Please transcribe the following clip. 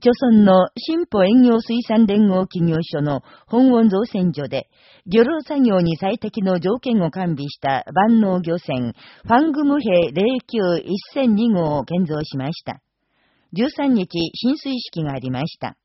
朝村の新保営業水産連合企業所の本温造船所で、漁労作業に最適の条件を完備した万能漁船、ファングムヘ091002号を建造しました。13日、浸水式がありました。